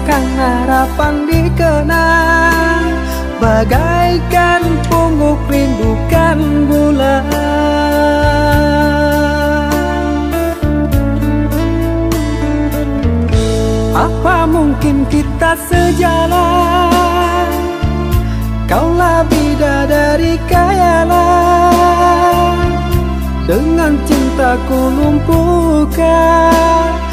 rasakan harapan dikenang Bagaikan pungguk rindukan bulan. Apa mungkin kita sejalan? Kaulah bidadari kayalah Dengan cintaku lumpuhkan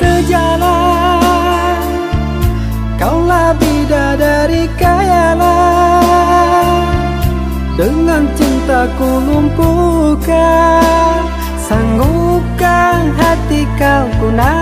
sejalan. Kaulah bidadari kayalah. Dengan cintaku lumpuhkan Sanggupkan hati kau ku nantikan